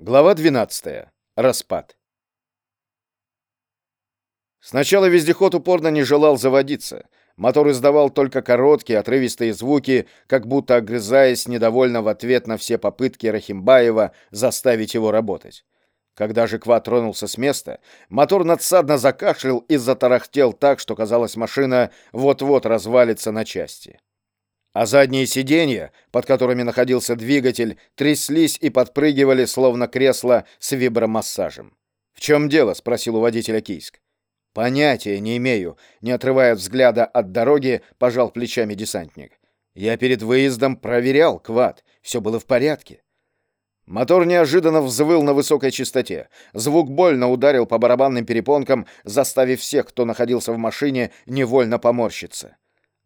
Глава 12. Распад. Сначала вездеход упорно не желал заводиться. Мотор издавал только короткие, отрывистые звуки, как будто огрызаясь недовольно в ответ на все попытки Рахимбаева заставить его работать. Когда же Ква тронулся с места, мотор надсадно закашлял и затарахтел так, что казалось, машина вот-вот развалится на части а задние сиденья, под которыми находился двигатель, тряслись и подпрыгивали, словно кресло с вибромассажем. «В чем дело?» — спросил у водителя Кийск. «Понятия не имею», — не отрывая взгляда от дороги, пожал плечами десантник. «Я перед выездом проверял, Квад, все было в порядке». Мотор неожиданно взвыл на высокой частоте. Звук больно ударил по барабанным перепонкам, заставив всех, кто находился в машине, невольно поморщиться.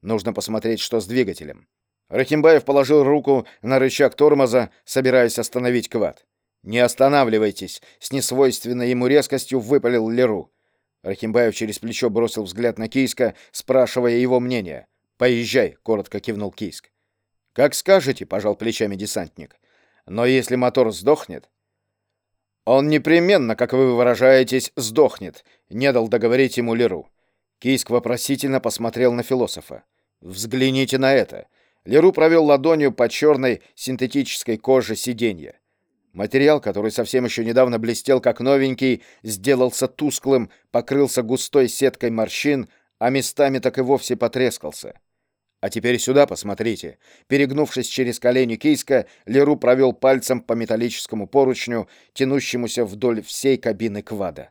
Нужно посмотреть, что с двигателем. Рахимбаев положил руку на рычаг тормоза, собираясь остановить квад. «Не останавливайтесь!» — с несвойственной ему резкостью выпалил Леру. Рахимбаев через плечо бросил взгляд на Кийска, спрашивая его мнение. «Поезжай!» — коротко кивнул Кийск. «Как скажете!» — пожал плечами десантник. «Но если мотор сдохнет...» «Он непременно, как вы выражаетесь, сдохнет», — не дал договорить ему Леру. Кийск вопросительно посмотрел на философа. Взгляните на это. Леру провел ладонью по черной синтетической коже сиденья. Материал, который совсем еще недавно блестел как новенький, сделался тусклым, покрылся густой сеткой морщин, а местами так и вовсе потрескался. А теперь сюда посмотрите. Перегнувшись через колени Кийска, Леру провел пальцем по металлическому поручню, тянущемуся вдоль всей кабины квада.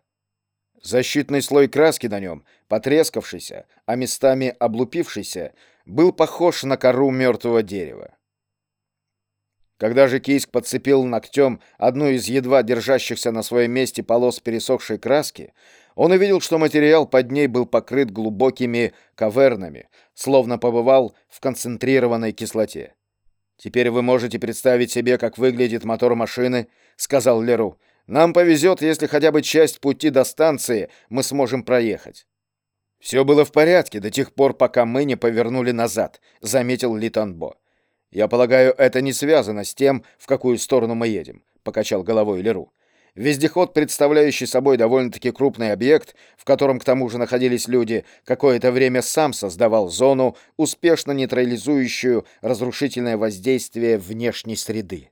Защитный слой краски на нем, потрескавшийся, а местами облупившийся, был похож на кору мертвого дерева. Когда же Кийск подцепил ногтем одну из едва держащихся на своем месте полос пересохшей краски, он увидел, что материал под ней был покрыт глубокими кавернами, словно побывал в концентрированной кислоте. «Теперь вы можете представить себе, как выглядит мотор машины», — сказал Леру. Нам повезет, если хотя бы часть пути до станции мы сможем проехать. Все было в порядке до тех пор, пока мы не повернули назад, заметил Литанбо. Я полагаю, это не связано с тем, в какую сторону мы едем, покачал головой Леру. Вездеход, представляющий собой довольно-таки крупный объект, в котором к тому же находились люди, какое-то время сам создавал зону, успешно нейтрализующую разрушительное воздействие внешней среды.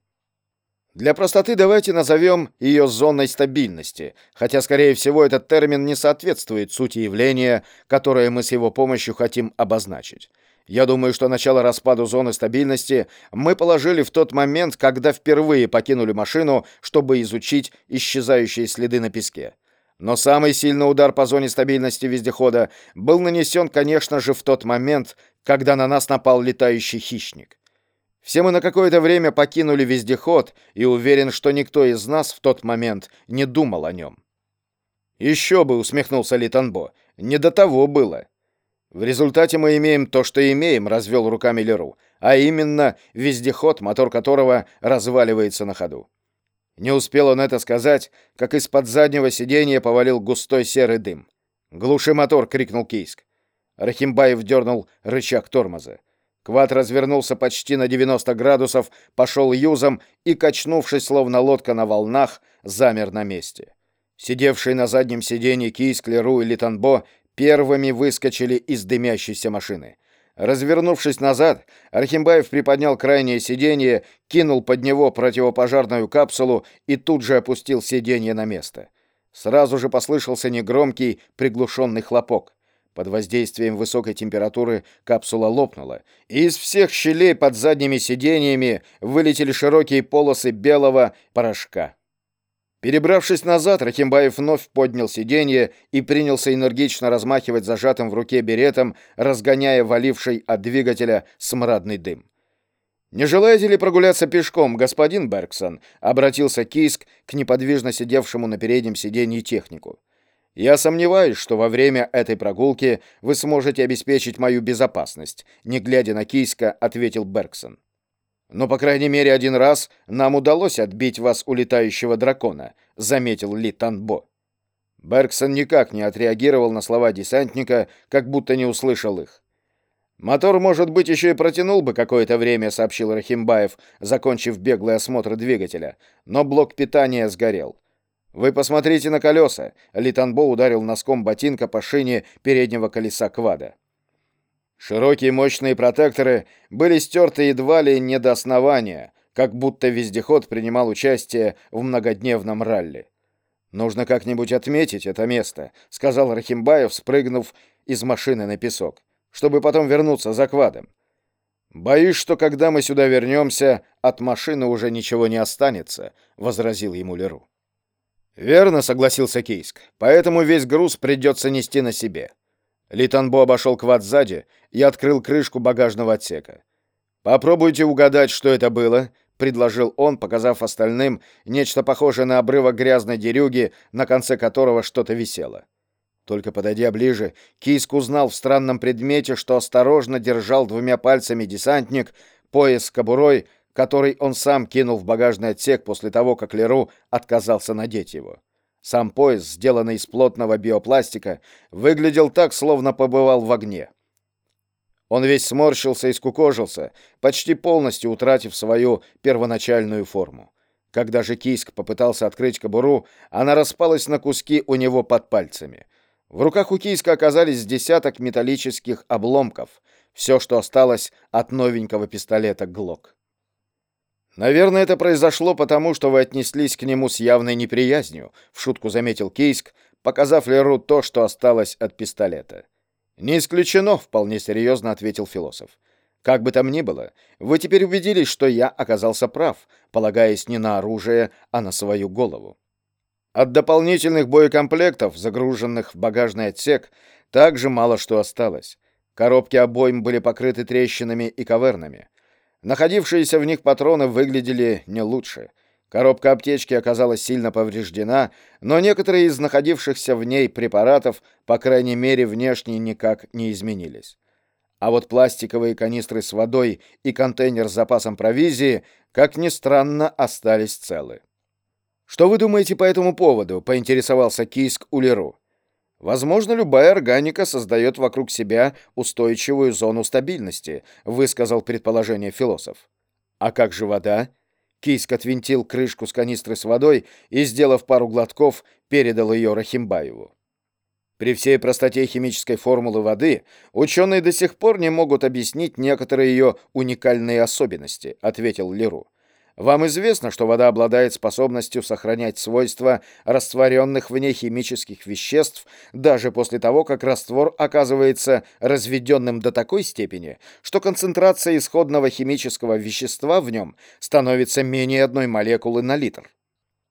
Для простоты давайте назовем ее зоной стабильности, хотя, скорее всего, этот термин не соответствует сути явления, которое мы с его помощью хотим обозначить. Я думаю, что начало распаду зоны стабильности мы положили в тот момент, когда впервые покинули машину, чтобы изучить исчезающие следы на песке. Но самый сильный удар по зоне стабильности вездехода был нанесен, конечно же, в тот момент, когда на нас напал летающий хищник. Все мы на какое-то время покинули вездеход, и уверен, что никто из нас в тот момент не думал о нем. «Еще бы», — усмехнулся Литанбо, — «не до того было». «В результате мы имеем то, что имеем», — развел руками Леру, «а именно вездеход, мотор которого разваливается на ходу». Не успел он это сказать, как из-под заднего сиденья повалил густой серый дым. «Глуши мотор!» — крикнул Кийск. Рахимбаев дернул рычаг тормоза. Квад развернулся почти на 90 градусов, пошел юзом и, качнувшись, словно лодка на волнах, замер на месте. Сидевшие на заднем сиденье Кийск, Леру и Литанбо первыми выскочили из дымящейся машины. Развернувшись назад, Архимбаев приподнял крайнее сиденье, кинул под него противопожарную капсулу и тут же опустил сиденье на место. Сразу же послышался негромкий приглушенный хлопок. Под воздействием высокой температуры капсула лопнула, и из всех щелей под задними сиденьями вылетели широкие полосы белого порошка. Перебравшись назад, Рахимбаев вновь поднял сиденье и принялся энергично размахивать зажатым в руке беретом, разгоняя валивший от двигателя смрадный дым. «Не желаете ли прогуляться пешком, господин Бергсон?» — обратился Киск к неподвижно сидевшему на переднем сиденье технику. Я сомневаюсь, что во время этой прогулки вы сможете обеспечить мою безопасность, не глядя на Кийска, ответил Бергсон. Но по крайней мере один раз нам удалось отбить вас у летающего дракона, заметил Ли Танбо. Бергсон никак не отреагировал на слова десантника, как будто не услышал их. Мотор, может быть, еще и протянул бы какое-то время, сообщил Рахимбаев, закончив беглый осмотр двигателя, но блок питания сгорел. Вы посмотрите на колеса. Литанбо ударил носком ботинка по шине переднего колеса квада. Широкие мощные протекторы были стерты едва ли не до основания, как будто вездеход принимал участие в многодневном ралли. «Нужно как-нибудь отметить это место», — сказал Рахимбаев, спрыгнув из машины на песок чтобы потом вернуться за квадом. Боюсь, что когда мы сюда вернемся, от машины уже ничего не останется, возразил ему Леру. Верно, согласился Кейск. Поэтому весь груз придется нести на себе. Литанбо обошел квад сзади и открыл крышку багажного отсека. Попробуйте угадать, что это было, предложил он, показав остальным нечто похожее на обрывок грязной дерюги, на конце которого что-то висело. Только подойдя ближе, Кийск узнал в странном предмете, что осторожно держал двумя пальцами десантник, пояс с кобурой, который он сам кинул в багажный отсек после того, как Леру отказался надеть его. Сам пояс, сделанный из плотного биопластика, выглядел так, словно побывал в огне. Он весь сморщился и скукожился, почти полностью утратив свою первоначальную форму. Когда же Кийск попытался открыть кобуру, она распалась на куски у него под пальцами — в руках у Кийска оказались десяток металлических обломков, все, что осталось от новенького пистолета «Глок». «Наверное, это произошло потому, что вы отнеслись к нему с явной неприязнью», — в шутку заметил Кейск, показав Леру то, что осталось от пистолета. «Не исключено», — вполне серьезно ответил философ. «Как бы там ни было, вы теперь убедились, что я оказался прав, полагаясь не на оружие, а на свою голову». От дополнительных боекомплектов, загруженных в багажный отсек, также мало что осталось. Коробки обоим были покрыты трещинами и кавернами. Находившиеся в них патроны выглядели не лучше. Коробка аптечки оказалась сильно повреждена, но некоторые из находившихся в ней препаратов, по крайней мере, внешне никак не изменились. А вот пластиковые канистры с водой и контейнер с запасом провизии, как ни странно, остались целы. «Что вы думаете по этому поводу?» — поинтересовался Кийск у Леру. «Возможно, любая органика создает вокруг себя устойчивую зону стабильности», — высказал предположение философ. «А как же вода?» Кийск отвинтил крышку с канистры с водой и, сделав пару глотков, передал ее Рахимбаеву. При всей простоте химической формулы воды ученые до сих пор не могут объяснить некоторые ее уникальные особенности, ответил Леру. Вам известно, что вода обладает способностью сохранять свойства растворенных в ней химических веществ даже после того, как раствор оказывается разведенным до такой степени, что концентрация исходного химического вещества в нем становится менее одной молекулы на литр.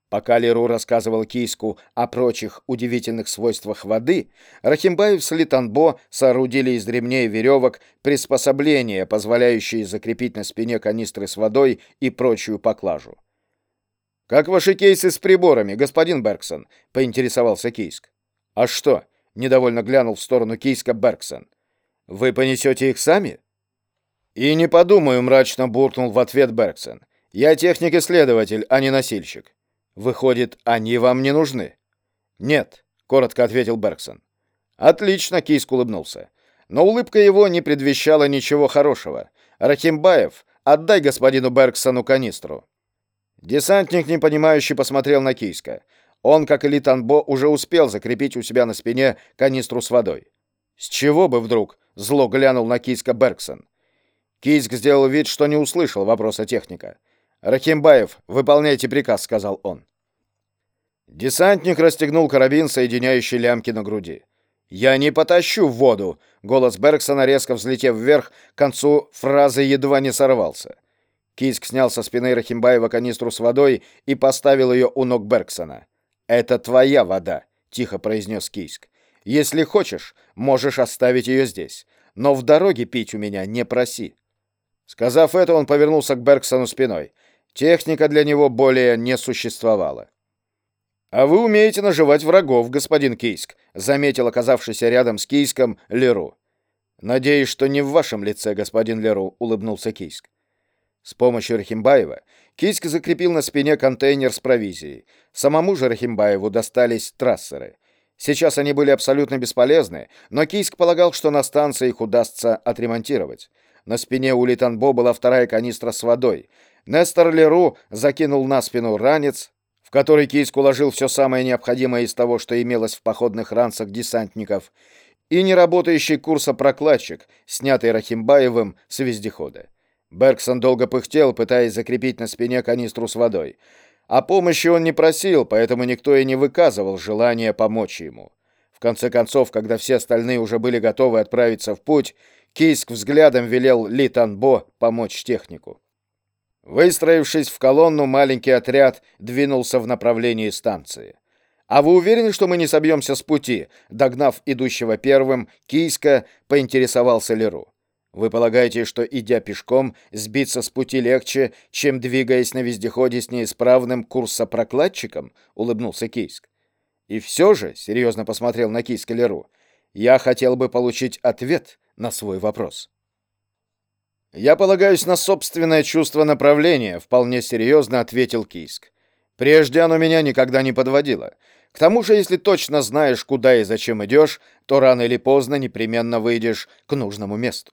Пока Леру рассказывал Кийску о прочих удивительных свойствах воды, Рахимбаев с Литанбо соорудили из ремней и веревок приспособления, позволяющие закрепить на спине канистры с водой и прочую поклажу. «Как ваши кейсы с приборами, господин Бергсон?» — поинтересовался Кийск. «А что?» — недовольно глянул в сторону Кийска Бергсон. «Вы понесете их сами?» «И не подумаю», — мрачно буркнул в ответ Бергсон. «Я техник-исследователь, а не носильщик». Выходит, они вам не нужны? Нет, коротко ответил Бергсон. Отлично, Кийск улыбнулся. Но улыбка его не предвещала ничего хорошего. Рахимбаев, отдай господину Бергсону канистру. Десантник, непонимающе, посмотрел на Кийска. Он, как и Литанбо, уже успел закрепить у себя на спине канистру с водой. С чего бы вдруг? Зло глянул на Кийска Бергсон. Кийск сделал вид, что не услышал вопроса техника. «Рахимбаев, выполняйте приказ», — сказал он. Десантник расстегнул карабин, соединяющий лямки на груди. «Я не потащу в воду!» — голос Бергсона, резко взлетев вверх, к концу фразы едва не сорвался. Киск снял со спины Рахимбаева канистру с водой и поставил ее у ног Бергсона. «Это твоя вода», — тихо произнес Киск. «Если хочешь, можешь оставить ее здесь, но в дороге пить у меня не проси». Сказав это, он повернулся к Бергсону спиной. Техника для него более не существовала. «А вы умеете наживать врагов, господин Кейск», — заметил оказавшийся рядом с Кейском Леру. «Надеюсь, что не в вашем лице, господин Леру», — улыбнулся Кейск. С помощью Рахимбаева Кийск закрепил на спине контейнер с провизией. Самому же Рахимбаеву достались трассеры. Сейчас они были абсолютно бесполезны, но Кийск полагал, что на станции их удастся отремонтировать. На спине у Литанбо была вторая канистра с водой. Нестор Леру закинул на спину ранец, в который Кийск уложил все самое необходимое из того, что имелось в походных ранцах десантников, и неработающий курсопрокладчик, снятый Рахимбаевым с вездехода. Бергсон долго пыхтел, пытаясь закрепить на спине канистру с водой. О помощи он не просил, поэтому никто и не выказывал желания помочь ему. В конце концов, когда все остальные уже были готовы отправиться в путь, Кийск взглядом велел Ли Танбо помочь технику. Выстроившись в колонну, маленький отряд двинулся в направлении станции. «А вы уверены, что мы не собьемся с пути?» Догнав идущего первым, Кийска поинтересовался Леру. Вы полагаете, что, идя пешком, сбиться с пути легче, чем двигаясь на вездеходе с неисправным курсопрокладчиком? Улыбнулся Кийск. И все же, серьезно посмотрел на Кийска Леру, я хотел бы получить ответ на свой вопрос. Я полагаюсь на собственное чувство направления, вполне серьезно ответил Кийск. Прежде оно меня никогда не подводило. К тому же, если точно знаешь, куда и зачем идешь, то рано или поздно непременно выйдешь к нужному месту.